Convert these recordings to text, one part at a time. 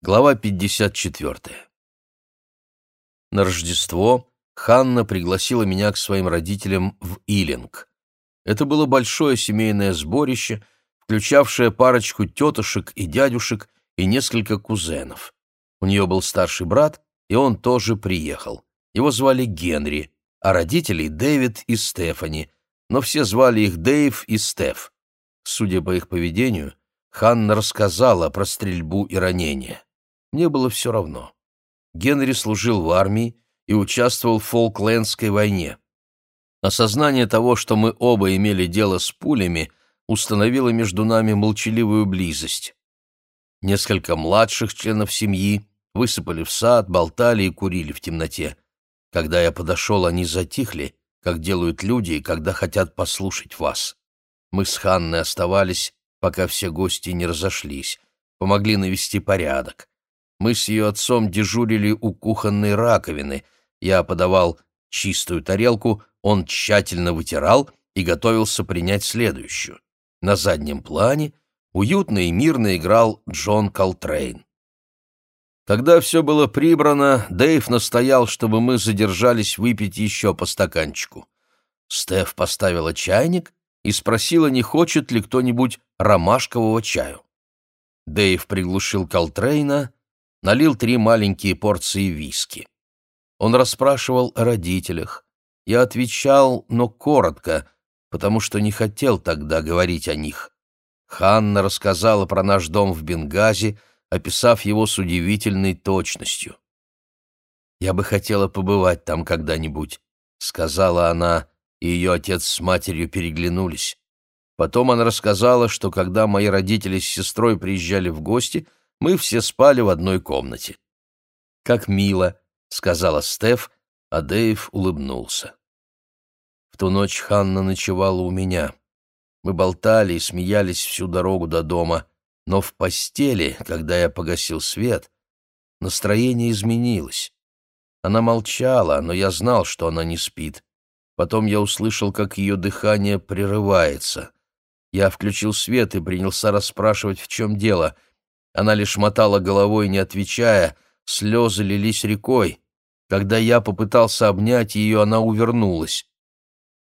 Глава 54. На Рождество Ханна пригласила меня к своим родителям в Илинг. Это было большое семейное сборище, включавшее парочку тетушек и дядюшек и несколько кузенов. У нее был старший брат, и он тоже приехал. Его звали Генри, а родителей Дэвид и Стефани, но все звали их Дэйв и Стеф. Судя по их поведению, Ханна рассказала про стрельбу и ранения. Мне было все равно. Генри служил в армии и участвовал в Фолклендской войне. Осознание того, что мы оба имели дело с пулями, установило между нами молчаливую близость. Несколько младших членов семьи высыпали в сад, болтали и курили в темноте. Когда я подошел, они затихли, как делают люди, когда хотят послушать вас. Мы с Ханной оставались, пока все гости не разошлись, помогли навести порядок. Мы с ее отцом дежурили у кухонной раковины. Я подавал чистую тарелку, он тщательно вытирал и готовился принять следующую. На заднем плане уютно и мирно играл Джон Колтрейн. Когда все было прибрано, Дэйв настоял, чтобы мы задержались выпить еще по стаканчику. Стеф поставила чайник и спросила, не хочет ли кто-нибудь ромашкового чаю. Дэйв приглушил Колтрейна, налил три маленькие порции виски. Он расспрашивал о родителях. Я отвечал, но коротко, потому что не хотел тогда говорить о них. Ханна рассказала про наш дом в Бенгази, описав его с удивительной точностью. «Я бы хотела побывать там когда-нибудь», — сказала она, и ее отец с матерью переглянулись. Потом она рассказала, что когда мои родители с сестрой приезжали в гости — мы все спали в одной комнате. «Как мило», — сказала Стеф, а Дэйв улыбнулся. В ту ночь Ханна ночевала у меня. Мы болтали и смеялись всю дорогу до дома, но в постели, когда я погасил свет, настроение изменилось. Она молчала, но я знал, что она не спит. Потом я услышал, как ее дыхание прерывается. Я включил свет и принялся расспрашивать, в чем дело — она лишь мотала головой, не отвечая, слезы лились рекой. Когда я попытался обнять ее, она увернулась.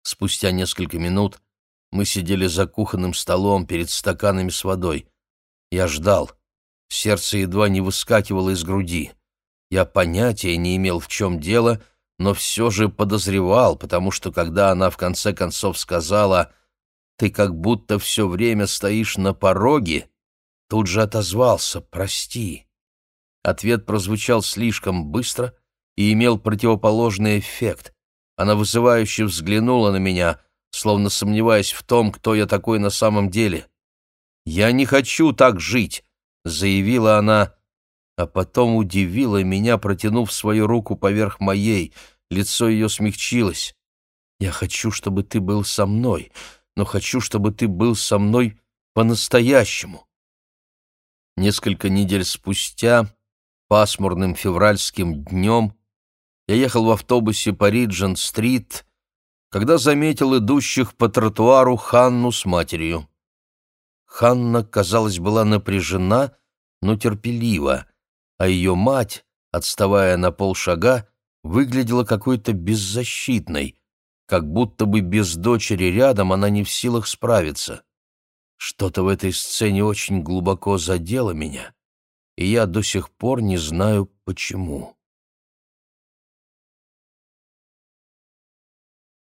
Спустя несколько минут мы сидели за кухонным столом перед стаканами с водой. Я ждал. Сердце едва не выскакивало из груди. Я понятия не имел, в чем дело, но все же подозревал, потому что когда она в конце концов сказала «Ты как будто все время стоишь на пороге», тут же отозвался «Прости». Ответ прозвучал слишком быстро и имел противоположный эффект. Она вызывающе взглянула на меня, словно сомневаясь в том, кто я такой на самом деле. «Я не хочу так жить», — заявила она, а потом удивила меня, протянув свою руку поверх моей. Лицо ее смягчилось. «Я хочу, чтобы ты был со мной, но хочу, чтобы ты был со мной по-настоящему». Несколько недель спустя, пасмурным февральским днем, я ехал в автобусе по Риджент-стрит, когда заметил идущих по тротуару Ханну с матерью. Ханна, казалось, была напряжена, но терпелива, а ее мать, отставая на полшага, выглядела какой-то беззащитной, как будто бы без дочери рядом она не в силах справиться. Что-то в этой сцене очень глубоко задело меня, и я до сих пор не знаю почему.